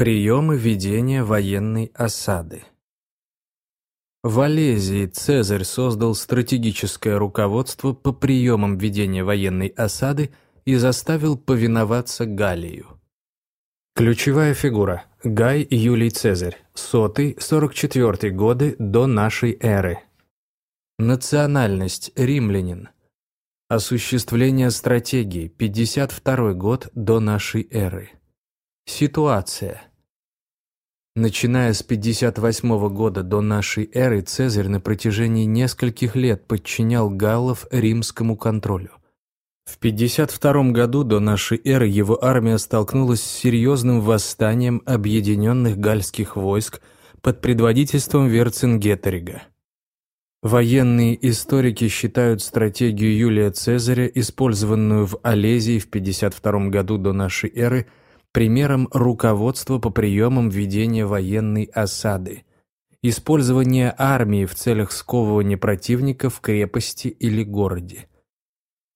Приемы ведения военной осады В Олезии Цезарь создал стратегическое руководство по приемам ведения военной осады и заставил повиноваться Галлию. Ключевая фигура – Гай Юлий Цезарь, сотый, 44 годы до нашей эры. Национальность – римлянин. Осуществление стратегии – 52 год до нашей эры. Ситуация – Начиная с 58 года до нашей эры Цезарь на протяжении нескольких лет подчинял галлов римскому контролю. В 52 году до нашей эры его армия столкнулась с серьезным восстанием объединенных гальских войск под предводительством Верцингеторига. Военные историки считают стратегию Юлия Цезаря, использованную в Олезии в 52 году до нашей эры, примером руководства по приемам ведения военной осады, использования армии в целях сковывания противника в крепости или городе.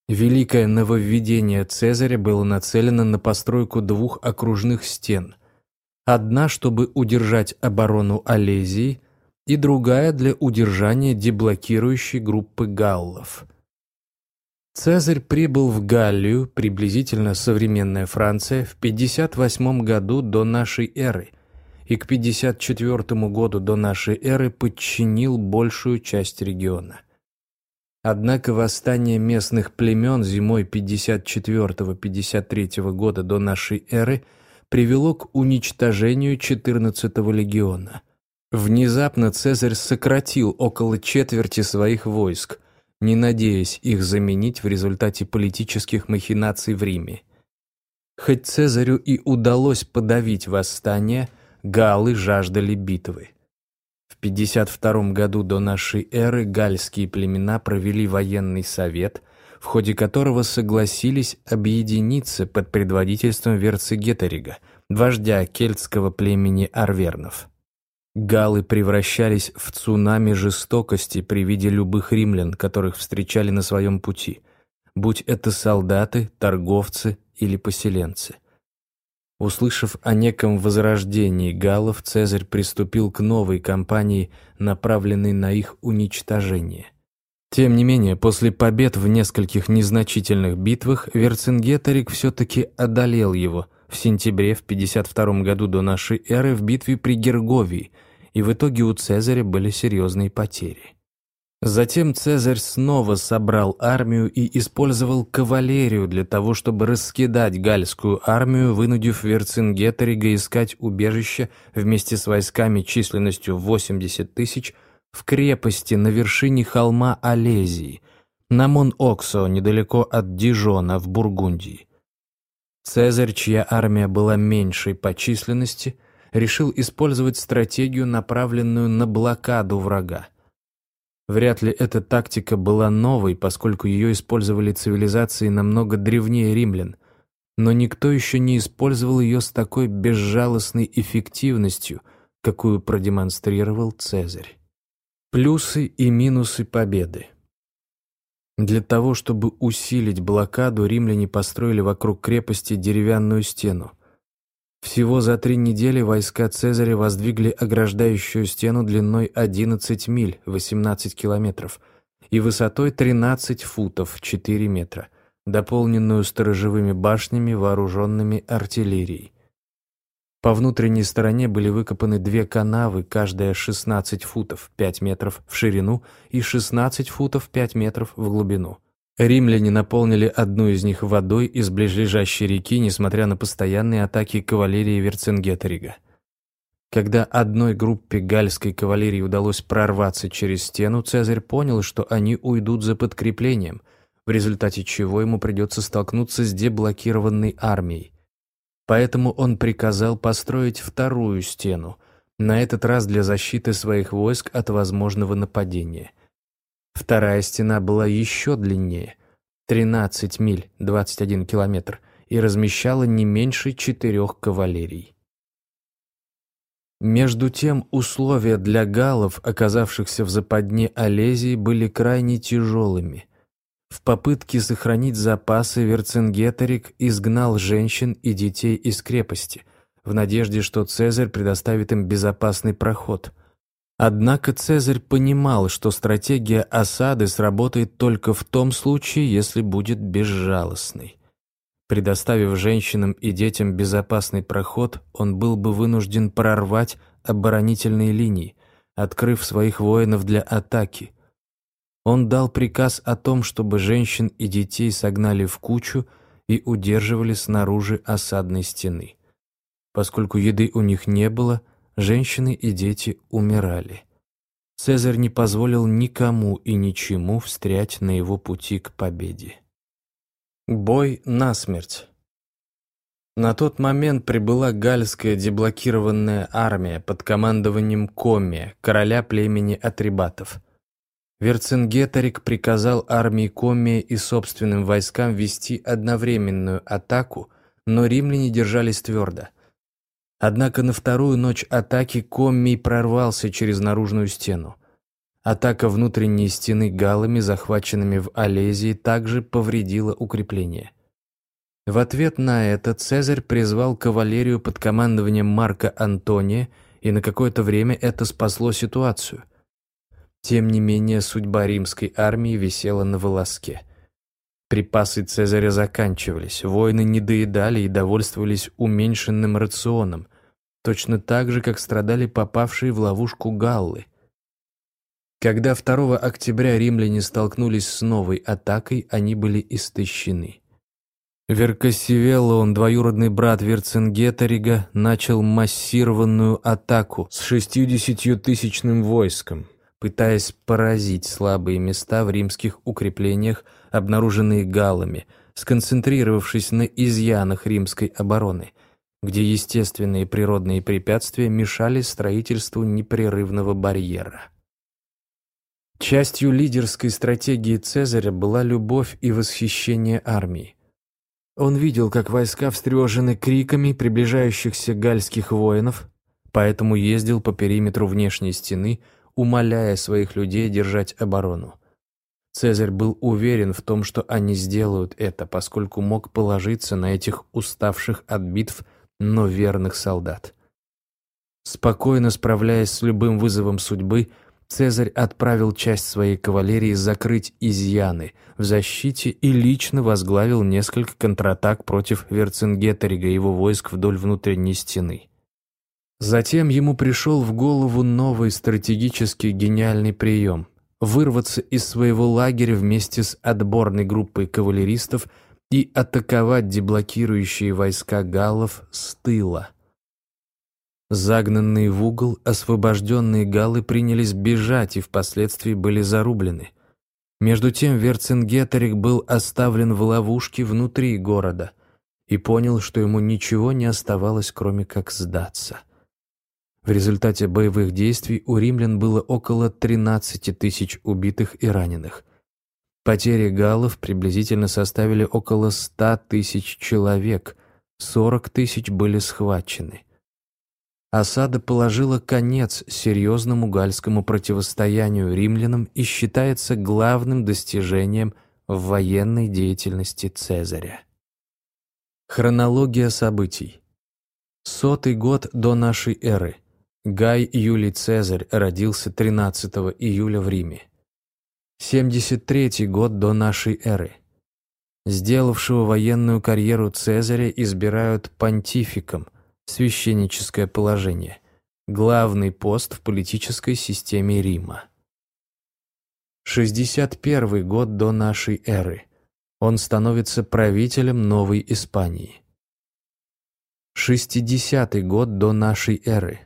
Великое нововведение Цезаря было нацелено на постройку двух окружных стен. Одна, чтобы удержать оборону Олезии, и другая для удержания деблокирующей группы галлов – Цезарь прибыл в Галлию, приблизительно современная Франция, в 58 году до нашей эры и к 54 году до нашей эры подчинил большую часть региона. Однако восстание местных племен зимой 54-53 года до нашей эры привело к уничтожению 14-го легиона. Внезапно Цезарь сократил около четверти своих войск, не надеясь их заменить в результате политических махинаций в Риме. Хоть Цезарю и удалось подавить восстание, галлы жаждали битвы. В 52 году до нашей эры гальские племена провели военный совет, в ходе которого согласились объединиться под предводительством Верцигеторига, вождя кельтского племени Арвернов. Галы превращались в цунами жестокости при виде любых римлян, которых встречали на своем пути, будь это солдаты, торговцы или поселенцы. Услышав о неком возрождении галлов, Цезарь приступил к новой кампании, направленной на их уничтожение. Тем не менее, после побед в нескольких незначительных битвах Верцингеторик все-таки одолел его в сентябре в 52 году до нашей эры в битве при Герговии – и в итоге у Цезаря были серьезные потери. Затем Цезарь снова собрал армию и использовал кавалерию для того, чтобы раскидать гальскую армию, вынудив Верцингеторига искать убежище вместе с войсками численностью 80 тысяч в крепости на вершине холма Олезии, на Мон-Оксо, недалеко от Дижона в Бургундии. Цезарь, чья армия была меньшей по численности, решил использовать стратегию, направленную на блокаду врага. Вряд ли эта тактика была новой, поскольку ее использовали цивилизации намного древнее римлян, но никто еще не использовал ее с такой безжалостной эффективностью, какую продемонстрировал Цезарь. Плюсы и минусы победы. Для того, чтобы усилить блокаду, римляне построили вокруг крепости деревянную стену – всего за три недели войска Цезаря воздвигли ограждающую стену длиной 11 миль, 18 километров, и высотой 13 футов, 4 метра, дополненную сторожевыми башнями, вооруженными артиллерией. По внутренней стороне были выкопаны две канавы, каждая 16 футов, 5 метров в ширину и 16 футов, 5 метров в глубину. Римляне наполнили одну из них водой из ближайшей реки, несмотря на постоянные атаки кавалерии Верцингеторига. Когда одной группе гальской кавалерии удалось прорваться через стену, Цезарь понял, что они уйдут за подкреплением, в результате чего ему придется столкнуться с деблокированной армией. Поэтому он приказал построить вторую стену, на этот раз для защиты своих войск от возможного нападения – Вторая стена была еще длиннее, 13 миль, 21 километр, и размещала не меньше четырех кавалерий. Между тем, условия для галлов, оказавшихся в западне Олезии, были крайне тяжелыми. В попытке сохранить запасы Верцингеторик изгнал женщин и детей из крепости, в надежде, что Цезарь предоставит им безопасный проход. Однако Цезарь понимал, что стратегия осады сработает только в том случае, если будет безжалостной. Предоставив женщинам и детям безопасный проход, он был бы вынужден прорвать оборонительные линии, открыв своих воинов для атаки. Он дал приказ о том, чтобы женщин и детей согнали в кучу и удерживали снаружи осадной стены. Поскольку еды у них не было, женщины и дети умирали. Цезарь не позволил никому и ничему встрять на его пути к победе. Бой насмерть. На тот момент прибыла гальская деблокированная армия под командованием Комия, короля племени Атрибатов. Верцингеторик приказал армии Комия и собственным войскам вести одновременную атаку, но римляне держались твердо. Однако на вторую ночь атаки Коммий прорвался через наружную стену. Атака внутренней стены галами, захваченными в Олезии, также повредила укрепление. В ответ на это Цезарь призвал кавалерию под командованием Марка Антония, и на какое-то время это спасло ситуацию. Тем не менее, судьба римской армии висела на волоске. Припасы Цезаря заканчивались, воины не доедали и довольствовались уменьшенным рационом, точно так же, как страдали попавшие в ловушку галлы – когда 2 октября римляне столкнулись с новой атакой, они были истощены. Веркосивеллон, двоюродный брат Верцингеторига, начал массированную атаку с 60-тысячным войском, пытаясь поразить слабые места в римских укреплениях, обнаруженные галлами, сконцентрировавшись на изъянах римской обороны, где естественные природные препятствия мешали строительству непрерывного барьера. Частью лидерской стратегии Цезаря была любовь и восхищение армией. Он видел, как войска встревожены криками приближающихся гальских воинов, поэтому ездил по периметру внешней стены, умоляя своих людей держать оборону. Цезарь был уверен в том, что они сделают это, поскольку мог положиться на этих уставших от битв, но верных солдат. Спокойно справляясь с любым вызовом судьбы, Цезарь отправил часть своей кавалерии закрыть изъяны в защите и лично возглавил несколько контратак против Верцингеторига и его войск вдоль внутренней стены. Затем ему пришел в голову новый стратегический гениальный прием – вырваться из своего лагеря вместе с отборной группой кавалеристов и атаковать деблокирующие войска галлов с тыла. Загнанные в угол, освобожденные галлы принялись бежать и впоследствии были зарублены. Между тем Верцингеторик был оставлен в ловушке внутри города и понял, что ему ничего не оставалось, кроме как сдаться. В результате боевых действий у римлян было около 13 тысяч убитых и раненых. Потери галлов приблизительно составили около 100 тысяч человек, 40 тысяч были схвачены – осада положила конец серьезному гальскому противостоянию римлянам и считается главным достижением в военной деятельности Цезаря. Хронология событий. Сотый год до нашей эры. Гай Юлий Цезарь родился 13 июля в Риме. 73 год до нашей эры. Сделавшего военную карьеру Цезаря избирают понтификом, священническое положение, главный пост в политической системе Рима. 61 год до нашей эры. Он становится правителем Новой Испании. 60 год до нашей эры.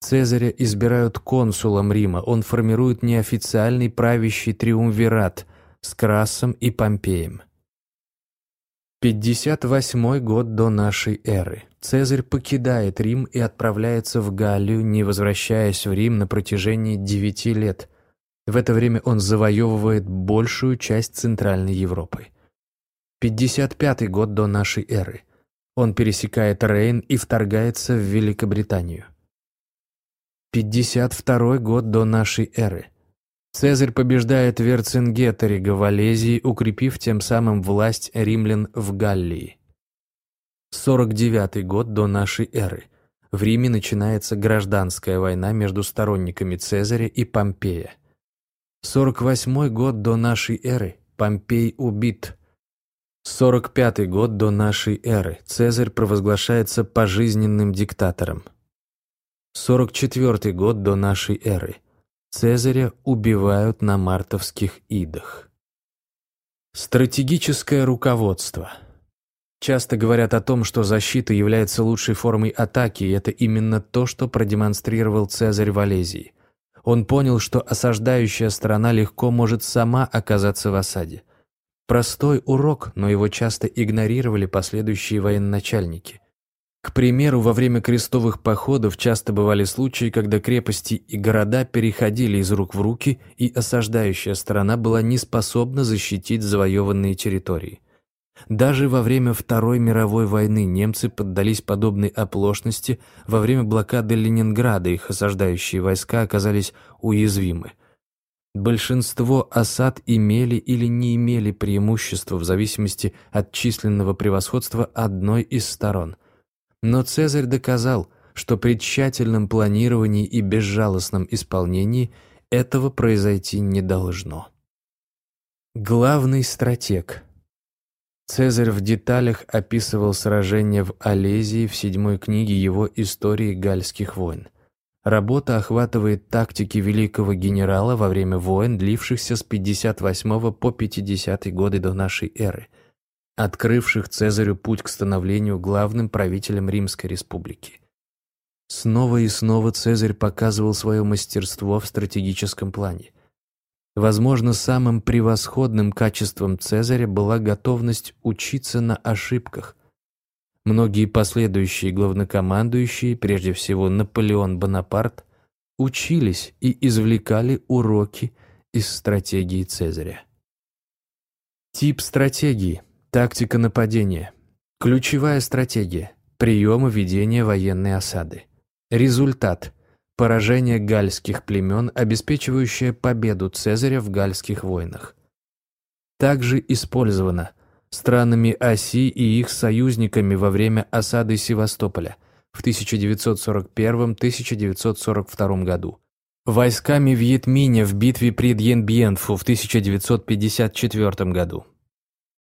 Цезаря избирают консулом Рима, он формирует неофициальный правящий триумвират с Красом и Помпеем. 58 год до нашей эры. Цезарь покидает Рим и отправляется в Галлию, не возвращаясь в Рим на протяжении девяти лет. В это время он завоевывает большую часть Центральной Европы. 55 год до нашей эры. Он пересекает Рейн и вторгается в Великобританию. 52 год до нашей эры. Цезарь побеждает Верцингеторига в Олезии, укрепив тем самым власть римлян в Галлии. 49 год до нашей эры. В Риме начинается гражданская война между сторонниками Цезаря и Помпея. 48 год до нашей эры. Помпей убит. 45 год до нашей эры. Цезарь провозглашается пожизненным диктатором. 44 год до нашей эры. Цезаря убивают на мартовских идах. Стратегическое руководство. Часто говорят о том, что защита является лучшей формой атаки, и это именно то, что продемонстрировал Цезарь в Олезии. Он понял, что осаждающая страна легко может сама оказаться в осаде. Простой урок, но его часто игнорировали последующие военачальники. К примеру, во время крестовых походов часто бывали случаи, когда крепости и города переходили из рук в руки, и осаждающая страна была не способна защитить завоеванные территории. Даже во время Второй мировой войны немцы поддались подобной оплошности, во время блокады Ленинграда их осаждающие войска оказались уязвимы. Большинство осад имели или не имели преимущества в зависимости от численного превосходства одной из сторон. Но Цезарь доказал, что при тщательном планировании и безжалостном исполнении этого произойти не должно. Главный стратег – Цезарь в деталях описывал сражение в Олезии в седьмой книге его «Истории гальских войн». Работа охватывает тактики великого генерала во время войн, длившихся с 58 по 50 годы до нашей эры, открывших Цезарю путь к становлению главным правителем Римской республики. Снова и снова Цезарь показывал свое мастерство в стратегическом плане – Возможно, самым превосходным качеством Цезаря была готовность учиться на ошибках. Многие последующие главнокомандующие, прежде всего Наполеон Бонапарт, учились и извлекали уроки из стратегии Цезаря. Тип стратегии, тактика нападения, ключевая стратегия, приемы ведения военной осады. Результат – Поражение гальских племен, обеспечивающее победу Цезаря в гальских войнах. Также использовано странами оси и их союзниками во время осады Севастополя в 1941-1942 году, войсками Вьетминя в битве при Дьенбьенфу в 1954 году,